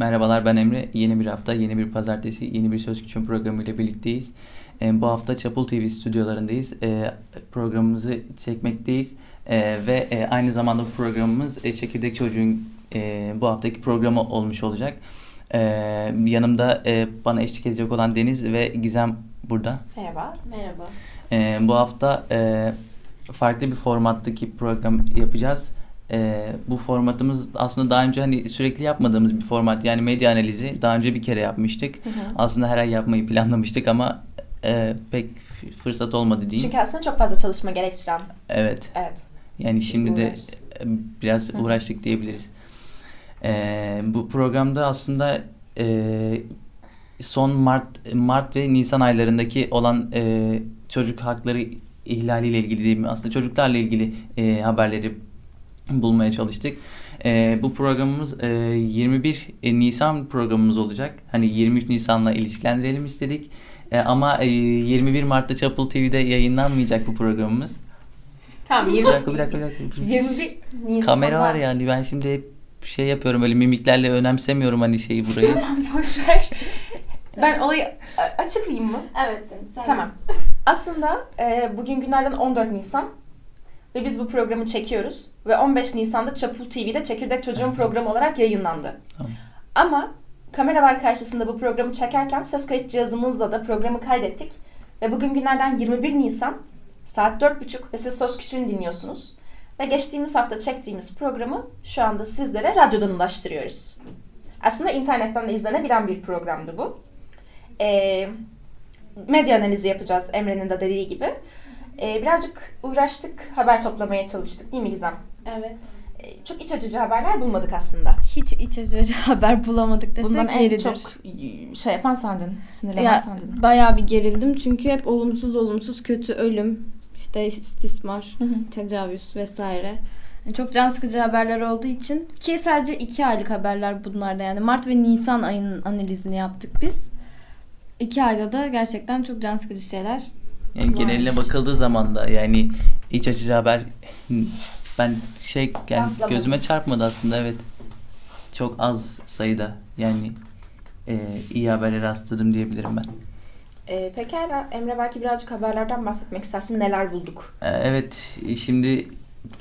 Merhabalar ben Emre. Yeni bir hafta, yeni bir pazartesi, yeni bir Söz Küçüğün programıyla birlikteyiz. E, bu hafta Çapul TV stüdyolarındayız. E, programımızı çekmekteyiz. E, ve e, aynı zamanda bu programımız e, Çekirdek Çocuğun e, bu haftaki programı olmuş olacak. E, yanımda e, bana eşlik edecek olan Deniz ve Gizem burada. Merhaba. Merhaba. E, bu hafta e, farklı bir formattaki program yapacağız. E, bu formatımız aslında daha önce hani sürekli yapmadığımız bir format. Yani medya analizi daha önce bir kere yapmıştık. Hı hı. Aslında her ay yapmayı planlamıştık ama e, pek fırsat olmadı diyeyim. Çünkü aslında çok fazla çalışma gerektiren. Evet. Evet. Yani şimdi de Uğraş. e, biraz hı. uğraştık diyebiliriz. E, bu programda aslında e, son Mart Mart ve Nisan aylarındaki olan e, çocuk hakları ihlaliyle ilgili değil mi? Aslında çocuklarla ilgili e, haberleri bulmaya çalıştık. E, bu programımız e, 21 Nisan programımız olacak. Hani 23 Nisan'la ilişkilendirelim istedik. E, ama e, 21 Mart'ta Çapul TV'de yayınlanmayacak bu programımız. Tamam Bir 20, dakika bir dakika bir dakika. 21 Nisan'da. Kamera var yani ben şimdi hep şey yapıyorum öyle mimiklerle önemsemiyorum hani şeyi burayı. Boş ver. Ben olayı açıklayayım mı? Evet sen Tamam. Aslında e, bugün günlerden 14 Nisan ve biz bu programı çekiyoruz. Ve 15 Nisan'da Çapul TV'de Çekirdek Çocuğun programı olarak yayınlandı. Tamam. Ama kameralar karşısında bu programı çekerken ses kayıt cihazımızla da programı kaydettik. Ve bugün günlerden 21 Nisan saat 4.30 ve siz Söz Küçüğünü dinliyorsunuz. Ve geçtiğimiz hafta çektiğimiz programı şu anda sizlere radyodan ulaştırıyoruz. Aslında internetten de izlenebilen bir programdı bu. Ee, medya analizi yapacağız Emre'nin de dediği gibi. Ee, birazcık uğraştık, haber toplamaya çalıştık değil mi Gizem? Evet. Ee, çok iç açıcı haberler bulmadık aslında. Hiç iç açıcı haber bulamadık desek Bundan en yeridir. çok şey yapan sendin, sinirlenen ya, sendin. bayağı bir gerildim çünkü hep olumsuz olumsuz kötü ölüm, işte istismar, Hı hı. tecavüz vesaire. Çok can sıkıcı haberler olduğu için ki sadece iki aylık haberler bunlar da yani Mart ve Nisan ayının analizini yaptık biz. İki ayda da gerçekten çok can sıkıcı şeyler. Yani geneline bakıldığı zaman da yani iç açıcı haber ben şey yani Rastlamadım. gözüme çarpmadı aslında evet. Çok az sayıda yani e, iyi habere rastladım diyebilirim ben. Ee, pekala Emre belki birazcık haberlerden bahsetmek istersin. Neler bulduk? E, evet şimdi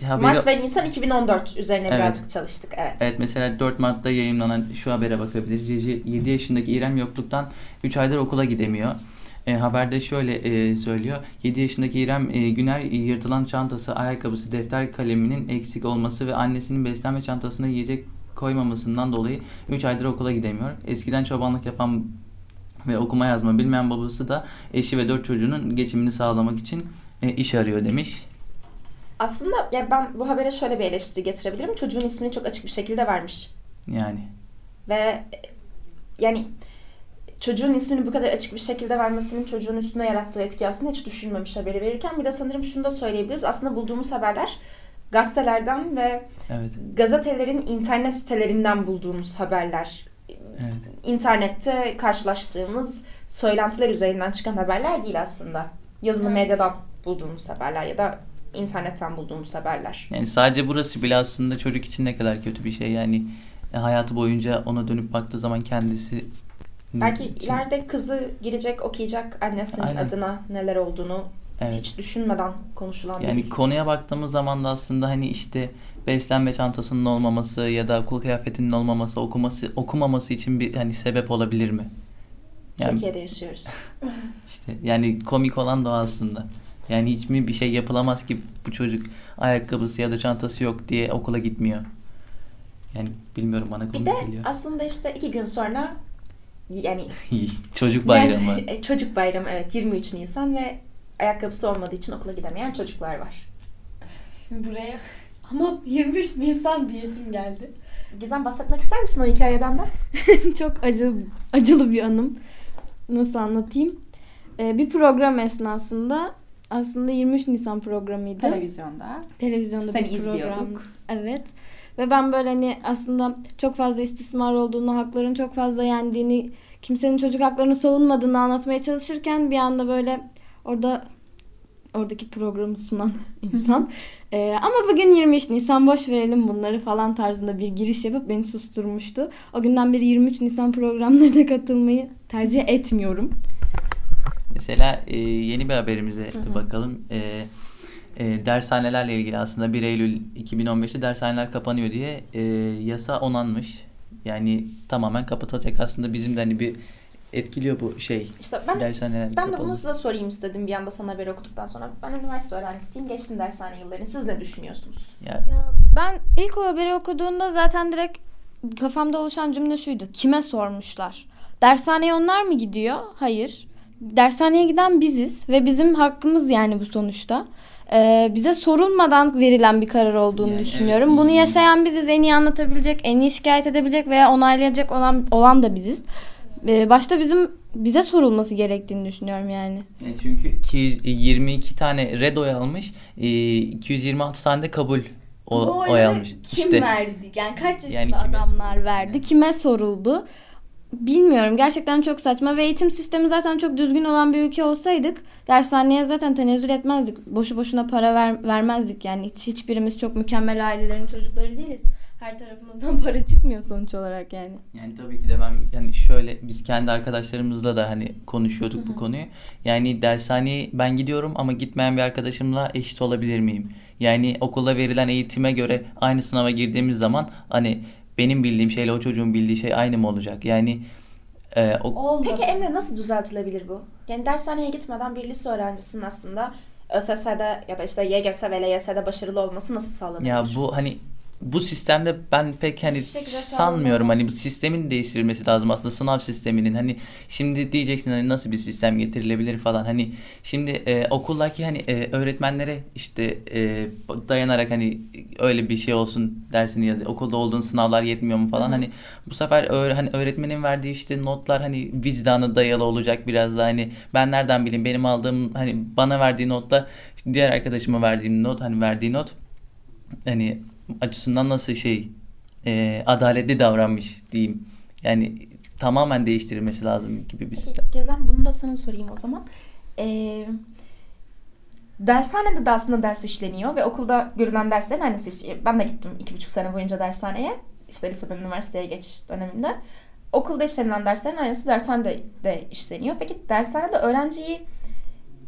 haberi Mart ve Nisan 2014 üzerine Evet. birazcık çalıştık. Evet. Evet mesela 4 Mart'ta yayınlanan şu habere bakabiliriz. 7 yaşındaki İrem yokluktan 3 aydır okula gidemiyor. E, haberde şöyle e, söylüyor. 7 yaşındaki İrem e, Güner yırtılan çantası, ayakkabısı, defter kaleminin eksik olması ve annesinin beslenme çantasına yiyecek koymamasından dolayı 3 aydır okula gidemiyor. Eskiden çobanlık yapan ve okuma yazma bilmeyen babası da eşi ve 4 çocuğunun geçimini sağlamak için e, iş arıyor demiş. Aslında ya ben bu habere şöyle bir eleştiri getirebilirim. Çocuğun ismini çok açık bir şekilde vermiş. Yani Ve e, yani çocuğun ismini bu kadar açık bir şekilde vermesinin çocuğun üstüne yarattığı etki aslında hiç düşünmemiş haberi verirken. Bir de sanırım şunu da söyleyebiliriz. Aslında bulduğumuz haberler gazetelerden ve evet. gazetelerin internet sitelerinden bulduğumuz haberler. Evet. İnternette karşılaştığımız söylentiler üzerinden çıkan haberler değil aslında. Yazılı Evet. medyadan bulduğumuz haberler ya da internetten bulduğumuz haberler. Yani sadece burası bile aslında çocuk için ne kadar kötü bir şey. Yani hayatı boyunca ona dönüp baktığı zaman kendisi Belki için- ileride kızı girecek, okuyacak annesinin Aynen. adına neler olduğunu evet. hiç düşünmeden konuşulan Yani bir konuya baktığımız zaman da aslında hani işte beslenme çantasının olmaması ya da okul kıyafetinin olmaması, okuması okumaması için bir hani sebep olabilir mi? Yani Türkiye'de yaşıyoruz. işte yani komik olan da o aslında. Yani hiç mi bir şey yapılamaz ki bu çocuk ayakkabısı ya da çantası yok diye okula gitmiyor. Yani bilmiyorum bana Bir komik de geliyor. aslında işte iki gün sonra yani Çocuk bayramı. Gerçi- çocuk bayramı evet 23 Nisan ve ayakkabısı olmadığı için okula gidemeyen çocuklar var. Buraya ama 23 Nisan diyesim geldi. Gizem bahsetmek ister misin o hikayeden de? çok acı acılı bir anım. Nasıl anlatayım? Ee, bir program esnasında aslında 23 Nisan programıydı. Televizyonda. Televizyonda Seni bir program. izliyorduk. Evet. Ve ben böyle hani aslında çok fazla istismar olduğunu, hakların çok fazla yendiğini, kimsenin çocuk haklarını savunmadığını anlatmaya çalışırken bir anda böyle orada Oradaki programı sunan insan. Ee, ama bugün 23 Nisan boş verelim bunları falan tarzında bir giriş yapıp beni susturmuştu. O günden beri 23 Nisan programlarına katılmayı tercih etmiyorum. Mesela e, yeni bir haberimize bakalım. E, e, dershanelerle ilgili aslında 1 Eylül 2015'te dershaneler kapanıyor diye e, yasa onanmış. Yani tamamen kapatacak aslında bizim de hani bir etkiliyor bu şey. İşte ben dershaneler ben de kapalı. bunu size sorayım istedim bir anda sana haberi okuduktan sonra. Ben üniversite öğrencisiyim. Geçtim dershane yıllarını. Siz ne düşünüyorsunuz? Ya, Ya ben ilk o haberi okuduğumda zaten direkt kafamda oluşan cümle şuydu. Kime sormuşlar? Dershaneye onlar mı gidiyor? Hayır. Dershaneye giden biziz ve bizim hakkımız yani bu sonuçta. Ee, bize sorulmadan verilen bir karar olduğunu Yani düşünüyorum. evet. Bunu yaşayan biziz. En iyi anlatabilecek, en iyi şikayet edebilecek veya onaylayacak olan olan da biziz. Ee, başta bizim bize sorulması gerektiğini düşünüyorum yani. Yani çünkü 222 tane red oy almış, e, 226 tane de kabul o, oy almış. Kim İşte verdi? Yani kaç yaşında Yani adamlar verdi? Yani. Kime soruldu? Bilmiyorum. Gerçekten çok saçma ve eğitim sistemi zaten çok düzgün olan bir ülke olsaydık dershaneye zaten tenezzül etmezdik. Boşu boşuna para ver, vermezdik yani. Hiç, hiçbirimiz çok mükemmel ailelerin çocukları değiliz. Her tarafımızdan para çıkmıyor sonuç olarak yani. Yani tabii ki de ben yani şöyle biz kendi arkadaşlarımızla da hani konuşuyorduk bu konuyu. Yani dershaneye ben gidiyorum ama gitmeyen bir arkadaşımla eşit olabilir miyim? Yani okulda verilen eğitime göre aynı sınava girdiğimiz zaman hani benim bildiğim şeyle o çocuğun bildiği şey aynı mı olacak? Yani e, o, Olmadı. Peki Emre nasıl düzeltilebilir bu? Yani dershaneye gitmeden bir lise öğrencisinin aslında ÖSS'de ya da işte YGS ve LYS'de başarılı olması nasıl sağlanabilir? ya bu hani bu sistemde ben pek hani sanmıyorum. Hani bu sistemin değiştirilmesi lazım aslında sınav sisteminin. Hani şimdi diyeceksin hani nasıl bir sistem getirilebilir falan. Hani şimdi e, okuldaki hani e, öğretmenlere işte e, dayanarak hani öyle bir şey olsun dersini ya da okulda olduğun sınavlar yetmiyor mu falan. Hı hani bu sefer öğre, hani öğretmenin verdiği işte notlar hani vicdanı dayalı olacak biraz daha. Hani ben nereden bileyim? Benim aldığım hani bana verdiği notla diğer arkadaşıma verdiğim not hani verdiği not hani açısından nasıl şey e, adaletli davranmış diyeyim. Yani tamamen değiştirilmesi lazım gibi bir sistem. Gezen bunu da sana sorayım o zaman. Ee, dershanede de aslında ders işleniyor ve okulda görülen derslerin aynısı. Ben de gittim iki buçuk sene boyunca dershaneye. İşte liseden üniversiteye geçiş döneminde. Okulda işlenilen derslerin aynısı dershanede de işleniyor. Peki dershanede öğrenciyi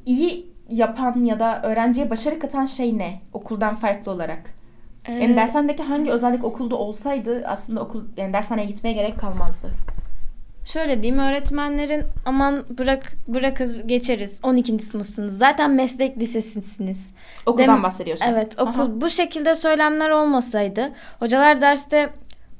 iyi yapan ya da öğrenciye başarı katan şey ne? Okuldan farklı olarak. Yani Ee, dershanedeki hangi özellik okulda olsaydı aslında okul yani dershaneye gitmeye gerek kalmazdı. Şöyle diyeyim öğretmenlerin aman bırak bırakır geçeriz 12. sınıfsınız zaten meslek lisesisiniz. Okuldan Dem- bahsediyorsun. Evet okul Aha. bu şekilde söylemler olmasaydı hocalar derste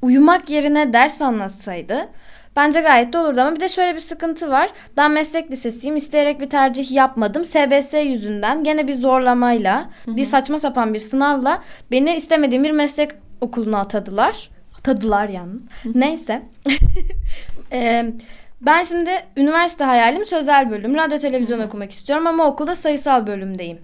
uyumak yerine ders anlatsaydı bence gayet de olurdu ama bir de şöyle bir sıkıntı var. Ben meslek lisesiyim isteyerek bir tercih yapmadım. SBS yüzünden gene bir zorlamayla bir saçma sapan bir sınavla beni istemediğim bir meslek okuluna atadılar. Atadılar yani. Neyse. Ee, ben şimdi üniversite hayalim sözel bölüm. Radyo televizyon okumak istiyorum ama okulda sayısal bölümdeyim.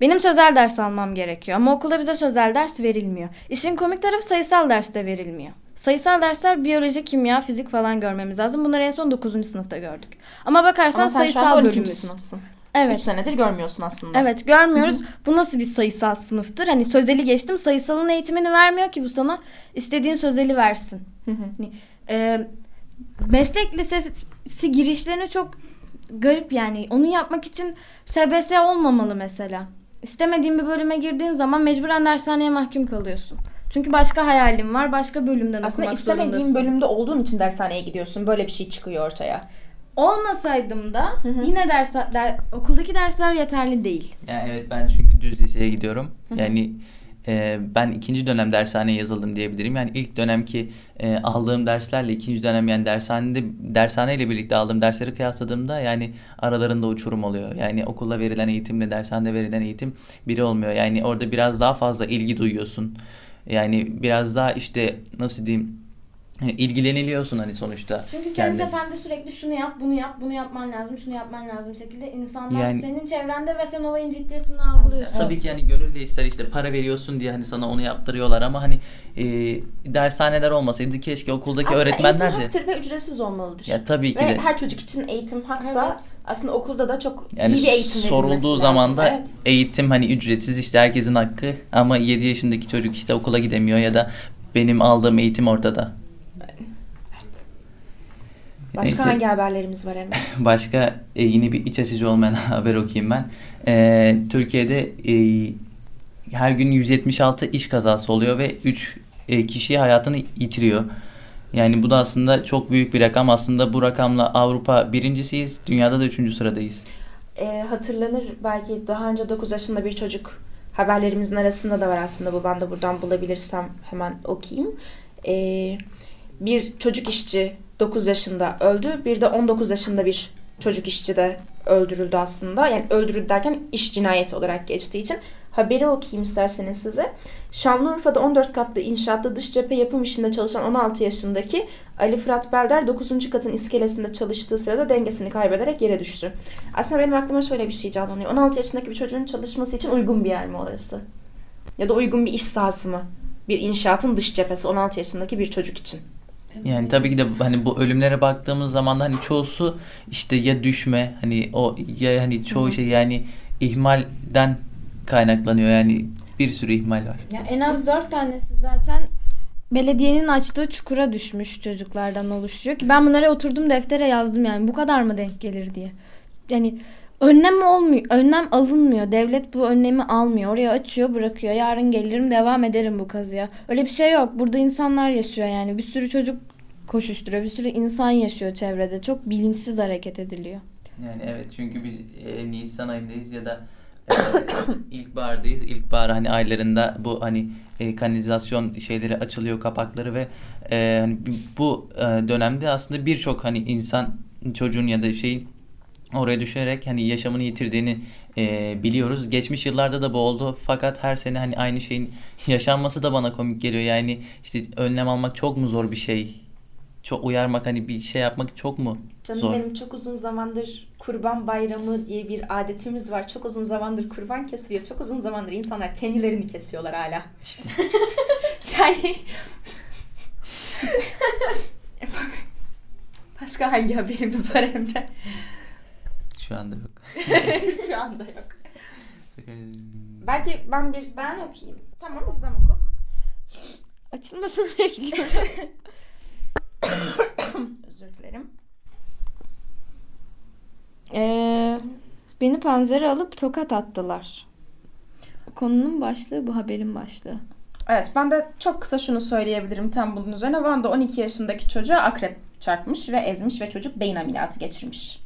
Benim sözel ders almam gerekiyor ama okulda bize sözel ders verilmiyor. İşin komik tarafı sayısal ders de verilmiyor. Sayısal dersler biyoloji, kimya, fizik falan görmemiz lazım. Bunları en son 9. sınıfta gördük. Ama bakarsan Ama sen şu sayısal anda 12. bölümümüz. sınıfsın. 3 Evet. senedir görmüyorsun aslında. Evet görmüyoruz. Bu nasıl bir sayısal sınıftır? Hani sözeli geçtim. Sayısalın eğitimini vermiyor ki bu sana. istediğin sözeli versin. Hı hı. Hani, e, meslek lisesi girişlerini çok garip yani. Onu yapmak için SBS olmamalı mesela. İstemediğin bir bölüme girdiğin zaman mecburen dershaneye mahkum kalıyorsun. Çünkü başka hayalin var, başka bölümden Aslında okumak istemediğin zorundasın. bölümde olduğun için dershaneye gidiyorsun. Böyle bir şey çıkıyor ortaya. Olmasaydım da hı. yine ders, der, okuldaki dersler yeterli değil. Yani evet ben çünkü düz liseye gidiyorum. Yani e, ben ikinci dönem dershaneye yazıldım diyebilirim. Yani ilk dönemki e, aldığım derslerle ikinci dönem yani dershanede dershaneyle birlikte aldığım dersleri kıyasladığımda yani aralarında uçurum oluyor. Yani okulda verilen eğitimle dershanede verilen eğitim biri olmuyor. Yani orada biraz daha fazla ilgi duyuyorsun. Yani biraz daha işte nasıl diyeyim ilgileniliyorsun hani sonuçta. Çünkü senin kendi. tepende sürekli şunu yap, bunu yap, bunu yapman lazım, şunu yapman lazım şekilde insanlar Yani- senin çevrende ve sen olayın ciddiyetini algılıyorsun. Tabii ki yani gönül de ister işte para veriyorsun diye hani sana onu yaptırıyorlar ama hani e, dershaneler olmasaydı keşke okuldaki Aslında öğretmenler eğitim de. haktır ve ücretsiz olmalıdır. Ya tabii ki ve de. her çocuk için eğitim haksa Evet. aslında okulda da çok Yani iyi bir eğitim verilmesi sorulduğu zaman da Evet. eğitim hani ücretsiz işte herkesin hakkı ama 7 yaşındaki çocuk işte okula gidemiyor ya da benim aldığım eğitim ortada. Başka Neyse. hangi haberlerimiz var Emre? Başka e, yine bir iç açıcı olmayan haber okuyayım ben. E, Türkiye'de e, her gün 176 iş kazası oluyor ve 3 kişi hayatını yitiriyor. Yani bu da aslında çok büyük bir rakam. Aslında bu rakamla Avrupa birincisiyiz, dünyada da üçüncü sıradayız. Ee, hatırlanır belki daha önce 9 yaşında bir çocuk haberlerimizin arasında da var aslında bu ben de buradan bulabilirsem hemen okuyayım. Ee, bir çocuk işçi 9 yaşında öldü. Bir de 19 yaşında bir çocuk işçi de öldürüldü aslında. Yani öldürüldü derken iş cinayeti olarak geçtiği için. Haberi okuyayım isterseniz size. Şanlıurfa'da 14 katlı inşaatta dış cephe yapım işinde çalışan 16 yaşındaki Ali Fırat Belder 9. katın iskelesinde çalıştığı sırada dengesini kaybederek yere düştü. Aslında benim aklıma şöyle bir şey canlanıyor. 16 yaşındaki bir çocuğun çalışması için uygun bir yer mi orası? Ya da uygun bir iş sahası mı? Bir inşaatın dış cephesi 16 yaşındaki bir çocuk için. Yani tabii ki de hani bu ölümlere baktığımız zaman da hani çoğusu işte ya düşme hani o ya hani çoğu şey yani ihmalden kaynaklanıyor yani bir sürü ihmal var. Ya en az dört tanesi zaten belediyenin açtığı çukura düşmüş çocuklardan oluşuyor ki ben bunlara oturdum deftere yazdım yani bu kadar mı denk gelir diye. Yani önlem olmuyor, önlem alınmıyor. Devlet bu önlemi almıyor. Oraya açıyor, bırakıyor. Yarın gelirim, devam ederim bu kazıya. Öyle bir şey yok. Burada insanlar yaşıyor yani. Bir sürü çocuk koşuşturuyor. Bir sürü insan yaşıyor çevrede. Çok bilinçsiz hareket ediliyor. Yani evet çünkü biz e, Nisan ayındayız ya da e, ilkbahardayız. İlkbahar hani aylarında bu hani e, kanalizasyon şeyleri açılıyor kapakları ve e, hani bu e, dönemde aslında birçok hani insan çocuğun ya da şeyin oraya düşerek hani yaşamını yitirdiğini e, biliyoruz. Geçmiş yıllarda da bu oldu fakat her sene hani aynı şeyin yaşanması da bana komik geliyor. Yani işte önlem almak çok mu zor bir şey? Çok uyarmak hani bir şey yapmak çok mu Canım zor? benim çok uzun zamandır kurban bayramı diye bir adetimiz var. Çok uzun zamandır kurban kesiliyor. Çok uzun zamandır insanlar kendilerini kesiyorlar hala. yani Başka hangi haberimiz var Emre? Şu anda yok. Şu anda yok. Belki ben bir... Ben okuyayım. Tamam Gizem oku. Açılmasını bekliyorum. Özür dilerim. Ee, beni panzere alıp tokat attılar. Konunun başlığı bu haberin başlığı. Evet ben de çok kısa şunu söyleyebilirim tam bunun üzerine. Van'da 12 yaşındaki çocuğa akrep çarpmış ve ezmiş ve çocuk beyin ameliyatı geçirmiş.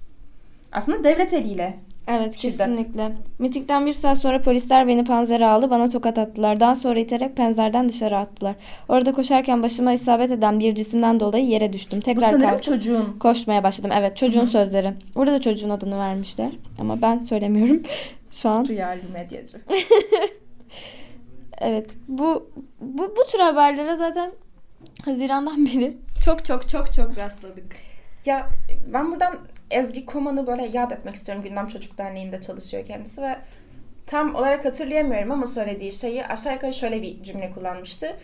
Aslında devlet eliyle. Evet Şiddet. kesinlikle. Mitingden bir saat sonra polisler beni panzere aldı. Bana tokat attılar. Daha sonra iterek penzerden dışarı attılar. Orada koşarken başıma isabet eden bir cisimden dolayı yere düştüm. Bu Tekrar sanırım kalktım. çocuğun. Koşmaya başladım. Evet çocuğun hı. sözleri. Burada da çocuğun adını vermişler. Ama ben söylemiyorum şu an. Duyarlı medyacı. Evet bu, bu, bu tür haberlere zaten Haziran'dan beri çok çok çok çok rastladık. Ya ben buradan Ezgi Koman'ı böyle yad etmek istiyorum. Gündem Çocuk Derneği'nde çalışıyor kendisi ve tam olarak hatırlayamıyorum ama söylediği şeyi aşağı yukarı şöyle bir cümle kullanmıştı.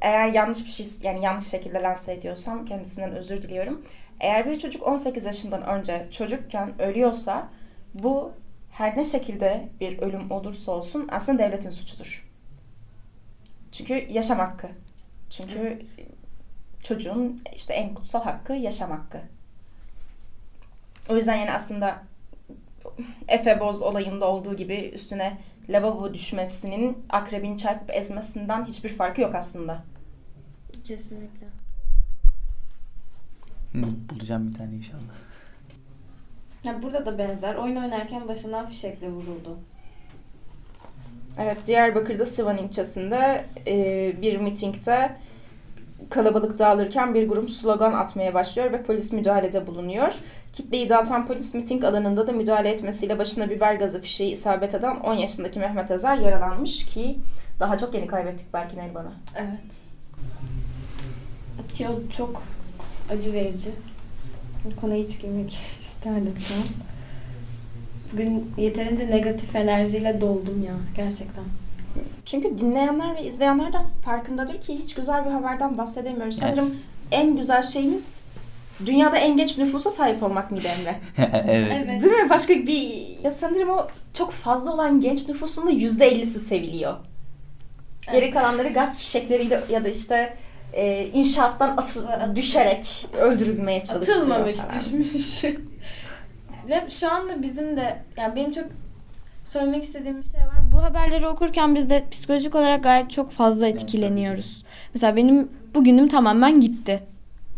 Eğer yanlış bir şey yani yanlış şekilde lanse ediyorsam kendisinden özür diliyorum. Eğer bir çocuk 18 yaşından önce çocukken ölüyorsa bu her ne şekilde bir ölüm olursa olsun aslında devletin suçudur. Çünkü yaşam hakkı. Çünkü çocuğun işte en kutsal hakkı yaşam hakkı. O yüzden yani aslında Efe Boz olayında olduğu gibi üstüne lavabo düşmesinin akrebin çarpıp ezmesinden hiçbir farkı yok aslında. Kesinlikle. Bulacağım bir tane inşallah. Ya burada da benzer. Oyun oynarken başından fişekle vuruldu. Evet, Diyarbakır'da Sivan ilçesinde e, bir mitingde kalabalık dağılırken bir grup slogan atmaya başlıyor ve polis müdahalede bulunuyor. Kitleyi dağıtan polis miting alanında da müdahale etmesiyle başına biber gazı fişeği isabet eden 10 yaşındaki Mehmet Ezer yaralanmış ki daha çok yeni kaybettik belki Neriman'ı. Evet. O çok acı verici. Bu konuya hiç girmek isterdim şu an. Bugün yeterince negatif enerjiyle doldum ya gerçekten. Çünkü dinleyenler ve izleyenler de farkındadır ki hiç güzel bir haberden bahsedemiyoruz. Evet. Sanırım en güzel şeyimiz dünyada en genç nüfusa sahip olmak mıydı Emre? evet. Değil mi? Başka bir... Ya sanırım o çok fazla olan genç nüfusun da %50'si seviliyor. Geri Evet. kalanları gaz fişekleriyle ya da işte e, inşaattan atıl, düşerek öldürülmeye çalışılıyor. Atılmamış, falan. düşmüş. Ve şu anda bizim de yani benim çok söylemek istediğim bir şey var. Bu haberleri okurken biz de psikolojik olarak gayet çok fazla etkileniyoruz. Mesela benim bugünüm tamamen gitti.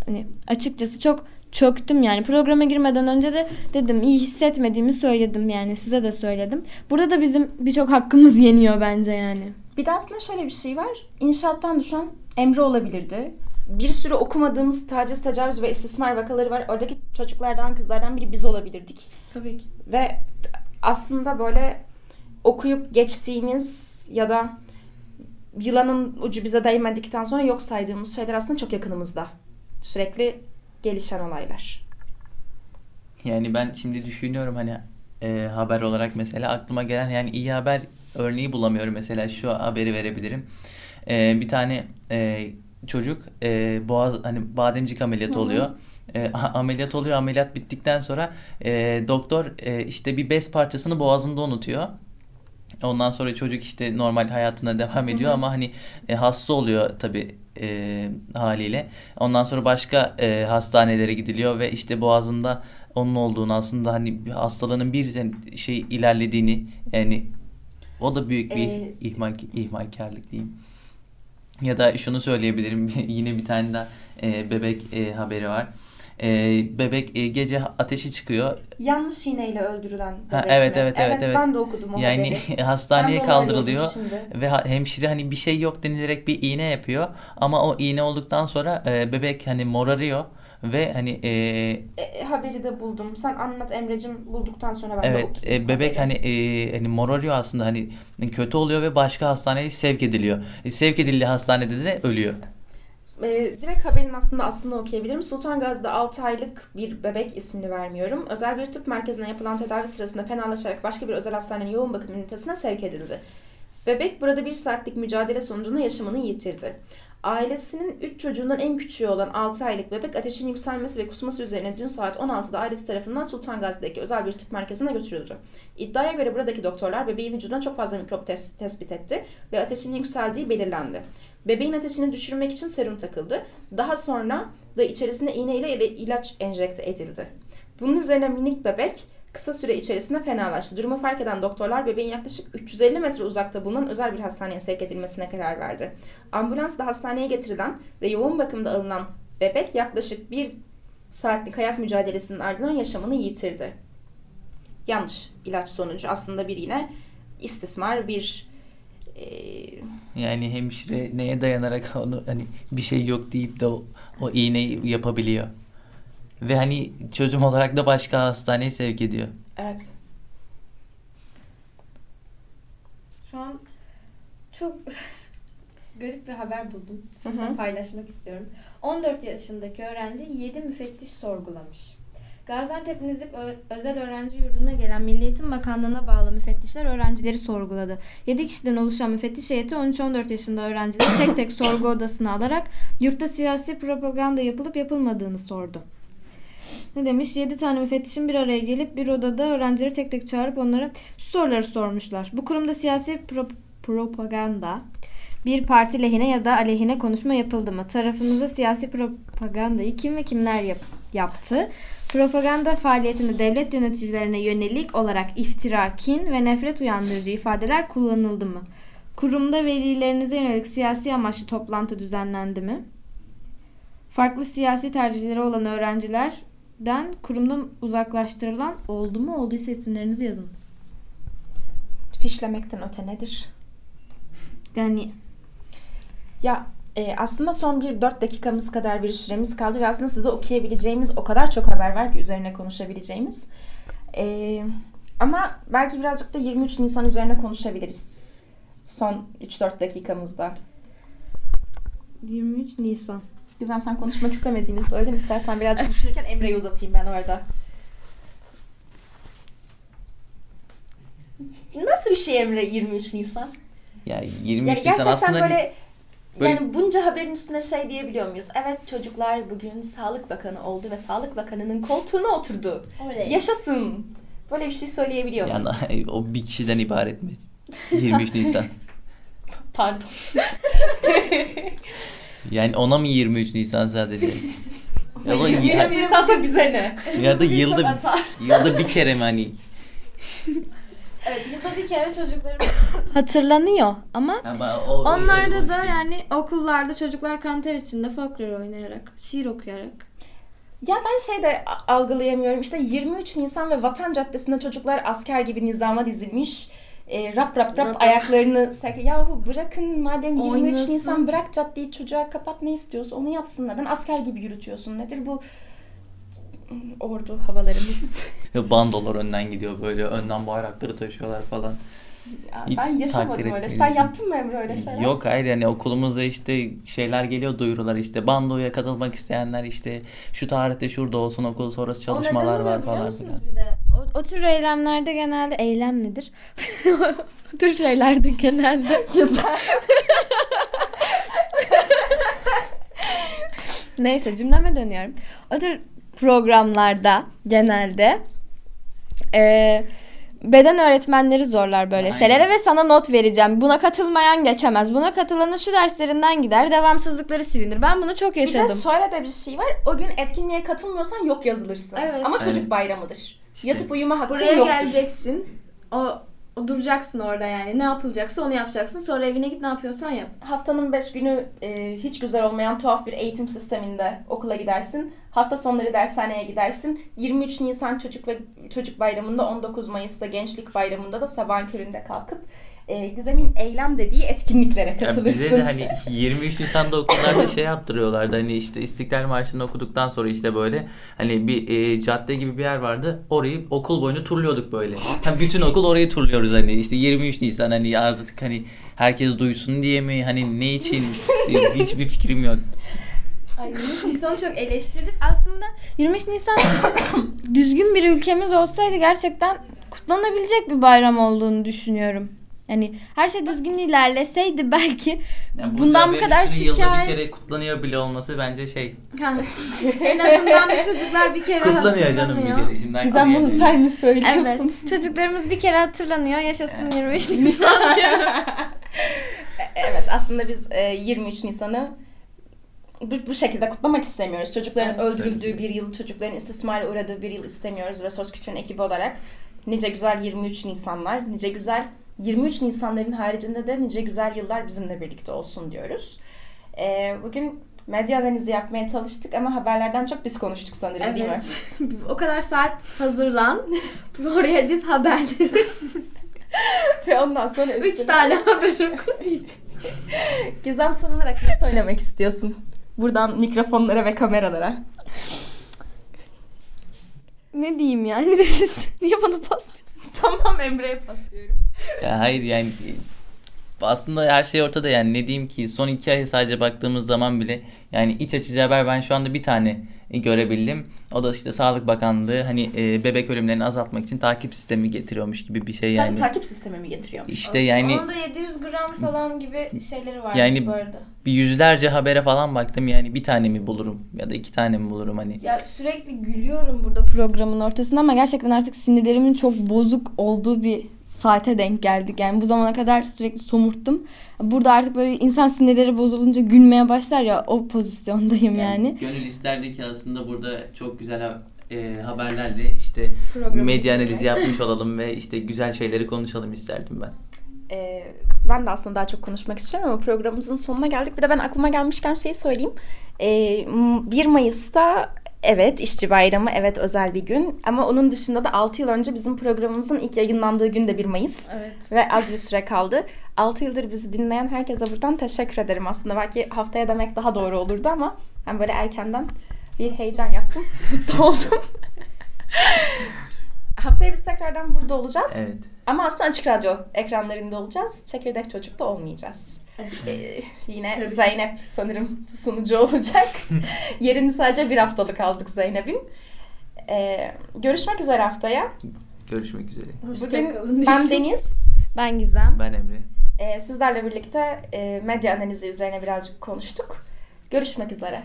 Hani açıkçası çok çöktüm yani. Programa girmeden önce de dedim iyi hissetmediğimi söyledim yani size de söyledim. Burada da bizim birçok hakkımız yeniyor bence yani. Bir de aslında şöyle bir şey var. İnşaattan düşen Emre olabilirdi. Bir sürü okumadığımız taciz, tecavüz ve istismar vakaları var. Oradaki çocuklardan, kızlardan biri biz olabilirdik. Tabii ki. Ve aslında böyle okuyup geçtiğimiz ya da yılanın ucu bize değmedikten sonra yok saydığımız şeyler aslında çok yakınımızda. Sürekli gelişen olaylar. Yani ben şimdi düşünüyorum hani e, haber olarak mesela aklıma gelen yani iyi haber örneği bulamıyorum. Mesela şu haberi verebilirim. E, bir tane e, çocuk e, boğaz hani bademcik ameliyatı Hı hı. oluyor. E, ameliyat oluyor. Ameliyat bittikten sonra e, doktor e, işte bir bez parçasını boğazında unutuyor. Ondan sonra çocuk işte normal hayatına devam ediyor hı. ama hani e, hasta oluyor tabii e, haliyle. Ondan sonra başka e, hastanelere gidiliyor ve işte boğazında onun olduğunu aslında hani hastalığının bir şey ilerlediğini yani o da büyük bir Ee, ihmal ihmalkarlık diyeyim. Ya da şunu söyleyebilirim yine bir tane daha e, bebek e, haberi var. E, bebek e, gece ateşi çıkıyor. Yanlış iğneyle öldürülen Ha, bebek evet, mi? evet, evet, evet. ben de okudum o Yani haberi. De hastaneye kaldırılıyor ve ha- hemşire hani bir şey yok denilerek bir iğne yapıyor ama o iğne olduktan sonra e, bebek hani morarıyor ve hani e, E, haberi de buldum. Sen anlat Emre'cim bulduktan sonra ben de Evet, okuyayım. e, bebek haberi. hani e, hani morarıyor aslında hani kötü oluyor ve başka hastaneye sevk ediliyor. E, sevk edildiği hastanede de ölüyor. E, direkt haberin aslında aslında okuyabilirim. Sultan Gazi'de 6 aylık bir bebek ismini vermiyorum. Özel bir tıp merkezine yapılan tedavi sırasında fenalaşarak başka bir özel hastanenin yoğun bakım ünitesine sevk edildi. Bebek burada bir saatlik mücadele sonucunda yaşamını yitirdi. Ailesinin 3 çocuğundan en küçüğü olan 6 aylık bebek ateşin yükselmesi ve kusması üzerine dün saat 16'da ailesi tarafından Sultan Gazi'deki özel bir tıp merkezine götürüldü. İddiaya göre buradaki doktorlar bebeğin vücuduna çok fazla mikrop tes- tespit etti ve ateşin yükseldiği belirlendi. Bebeğin ateşini düşürmek için serum takıldı. Daha sonra da içerisine iğne ile ilaç enjekte edildi. Bunun üzerine minik bebek kısa süre içerisinde fenalaştı. Durumu fark eden doktorlar bebeğin yaklaşık 350 metre uzakta bulunan özel bir hastaneye sevk edilmesine karar verdi. Ambulansla hastaneye getirilen ve yoğun bakımda alınan bebek yaklaşık bir saatlik hayat mücadelesinin ardından yaşamını yitirdi. Yanlış ilaç sonucu aslında bir yine istismar bir eee Yani hemşire neye dayanarak onu hani bir şey yok deyip de o, o iğneyi yapabiliyor. Ve hani çözüm olarak da başka hastaneye sevk ediyor. evet Şu an çok garip bir haber buldum. Sizinle paylaşmak istiyorum. 14 yaşındaki öğrenci 7 müfettiş sorgulamış. Gaziantep Nizip Özel Öğrenci Yurdu'na gelen Milli Eğitim Bakanlığı'na bağlı müfettişler öğrencileri sorguladı. 7 kişiden oluşan müfettiş heyeti 13-14 yaşında öğrencileri tek tek sorgu odasına alarak yurtta siyasi propaganda yapılıp yapılmadığını sordu. Ne demiş? 7 tane müfettişin bir araya gelip bir odada öğrencileri tek tek çağırıp onlara soruları sormuşlar. Bu kurumda siyasi pro- propaganda bir parti lehine ya da aleyhine konuşma yapıldı mı? Tarafınıza siyasi propagandayı kim ve kimler yap- yaptı? Propaganda faaliyetinde devlet yöneticilerine yönelik olarak iftira, kin ve nefret uyandırıcı ifadeler kullanıldı mı? Kurumda velilerinize yönelik siyasi amaçlı toplantı düzenlendi mi? Farklı siyasi tercihleri olan öğrencilerden kurumdan uzaklaştırılan oldu mu? Olduysa isimlerinizi yazınız. fişlemekten öte nedir? Yani Ya e, aslında son bir 4 dakikamız kadar bir süremiz kaldı ve aslında size okuyabileceğimiz o kadar çok haber var ki üzerine konuşabileceğimiz. E, ama belki birazcık da 23 Nisan üzerine konuşabiliriz. Son 3-4 dakikamızda. 23 Nisan. Gizem sen konuşmak istemediğini söyledin. İstersen birazcık düşünürken Emre'yi uzatayım ben orada. Nasıl bir şey Emre 23 Nisan? Ya 23 Yani Nisan gerçekten aslında böyle, böyle- yani bunca haberin üstüne şey diyebiliyor muyuz? Evet çocuklar bugün Sağlık Bakanı oldu ve Sağlık Bakanı'nın koltuğuna oturdu. Yaşasın. Böyle bir şey söyleyebiliyor yani muyuz? o bir kişiden ibaret mi? 23 Nisan. Pardon. Yani ona mı 23 Nisan sadece? ya da, 23 Nisan'sa bize ne? ya da yılda yılda bir kere mi hani? Evet yılda bir kere çocuklarım Hatırlanıyor ama Ama o- onlarda o da şey. yani okullarda çocuklar kanter içinde folklor oynayarak, şiir okuyarak. Ya ben şey de algılayamıyorum. İşte 23 Nisan ve Vatan Caddesi'nde çocuklar asker gibi nizama dizilmiş. E, rap rap rap Rap ayaklarını sak Yahu bırakın madem 23 Oynasın. Nisan bırak caddeyi çocuğa kapat ne istiyorsa onu yapsın. Neden asker gibi yürütüyorsun? Nedir bu ordu havalarımız? Bandolar önden gidiyor böyle önden bayrakları taşıyorlar falan. Ya Hiç ben yaşamadım öyle. Sen yaptın mı Emre öyle şeyler? Yok hayır yani okulumuzda işte şeyler geliyor duyurular işte bandoya katılmak isteyenler işte şu tarihte şurada olsun okul sonrası çalışmalar var falan filan. bir de? O, o tür eylemlerde genelde eylem nedir? o tür şeylerde genelde Güzel. Neyse cümleme dönüyorum. O tür programlarda genelde e, beden öğretmenleri zorlar böyle Aynen. şeylere ve sana not vereceğim. Buna katılmayan geçemez. Buna katılanın şu derslerinden gider. Devamsızlıkları silinir. Ben bunu çok Bir de yaşadım. şöyle de bir şey var. O gün etkinliğe katılmıyorsan yok yazılırsın. Evet. Ama çocuk Evet. bayramıdır. İşte. Yatıp uyuma hakkın Buraya yoktur. geleceksin. O, o duracaksın orada yani. Ne yapılacaksa onu yapacaksın. Sonra evine git ne yapıyorsan yap. Haftanın 5 günü e, hiç güzel olmayan tuhaf bir eğitim sisteminde okula gidersin. Hafta sonları dershaneye gidersin. 23 Nisan Çocuk ve Çocuk Bayramı'nda 19 Mayıs'ta Gençlik Bayramı'nda da sabahın köründe kalkıp e, Gizem'in eylem dediği etkinliklere katılırsın. bize de hani 23 Nisan'da okullarda şey yaptırıyorlardı hani işte İstiklal Marşı'nı okuduktan sonra işte böyle hani bir e, cadde gibi bir yer vardı orayı okul boyunca turluyorduk böyle. Hani bütün okul orayı turluyoruz hani işte 23 Nisan hani artık hani herkes duysun diye mi hani ne için hiçbir fikrim yok. Ay 23 Nisan'ı çok eleştirdik. Aslında 23 Nisan düzgün bir ülkemiz olsaydı gerçekten kutlanabilecek bir bayram olduğunu düşünüyorum. Yani her şey düzgün ilerleseydi belki Yani bundan bu kadar üstüne Yılda bir şikayet... kere kutlanıyor bile olması bence şey en azından bir çocuklar bir kere kutlanıyor canım hatırlanıyor. bir kere. Gizem bunu sen mi Evet. söylüyorsun? Çocuklarımız bir kere hatırlanıyor. Yaşasın 23 Nisan evet aslında biz e, 23 Nisan'ı bu, bu şekilde kutlamak istemiyoruz. Çocukların Evet. öldürüldüğü bir yıl, çocukların istismara uğradığı bir yıl istemiyoruz ve Söz Küçük'ün ekibi olarak nice güzel 23 Nisanlar, nice güzel 23 Nisanların haricinde de nice güzel yıllar bizimle birlikte olsun diyoruz. E, bugün medya analizi yapmaya çalıştık ama haberlerden çok biz konuştuk sanırım değil mi? Evet. o kadar saat hazırlan. Oraya diz haberleri. Ve ondan sonra 3 üstüne- tane haber oku. Gizem son olarak ne söylemek istiyorsun? Buradan mikrofonlara ve kameralara. Ne diyeyim yani? Niye bana paslıyorsun? tamam Emre'ye paslıyorum. Ya hayır yani aslında her şey ortada yani ne diyeyim ki son iki ay sadece baktığımız zaman bile yani iç açıcı haber ben şu anda bir tane görebildim. O da işte Sağlık Bakanlığı hani e, bebek ölümlerini azaltmak için takip sistemi getiriyormuş gibi bir şey yani. Sadece takip sistemi mi getiriyormuş? İşte yani Onun da 700 gram falan gibi şeyleri varmış Yani- bu arada. bir yüzlerce habere falan baktım yani bir tane mi bulurum ya da iki tane mi bulurum hani. Ya sürekli gülüyorum burada programın ortasında ama gerçekten artık sinirlerimin çok bozuk olduğu bir saate denk geldik. Yani bu zamana kadar sürekli somurttum. Burada artık böyle insan sinirleri bozulunca gülmeye başlar ya o pozisyondayım yani. Gönül isterdi ki aslında burada çok güzel e, haberlerle işte Programı medya analizi yapmış olalım ve işte güzel şeyleri konuşalım isterdim ben. Ee, ben de aslında daha çok konuşmak istiyorum ama programımızın sonuna geldik. Bir de ben aklıma gelmişken şeyi söyleyeyim. Ee, m- 1 Mayıs'ta evet işçi bayramı, evet özel bir gün. Ama onun dışında da 6 yıl önce bizim programımızın ilk yayınlandığı gün de 1 Mayıs. Evet. Ve az bir süre kaldı. 6 yıldır bizi dinleyen herkese buradan teşekkür ederim aslında. Belki haftaya demek daha doğru olurdu ama ben böyle erkenden bir heyecan yaptım. Mutlu oldum. Haftaya biz tekrardan burada olacağız. Evet. Ama aslında açık radyo ekranlarında olacağız. Çekirdek Çocuk da olmayacağız. Evet. Ee, yine Evet. Zeynep sanırım sunucu olacak. Yerini sadece bir haftalık aldık Zeynep'in. Ee, görüşmek üzere haftaya. Görüşmek üzere. Hoşçakalın. Bugün ben Deniz. Ben Gizem. Ben Emre. Ee, sizlerle birlikte e, medya analizi üzerine birazcık konuştuk. Görüşmek üzere.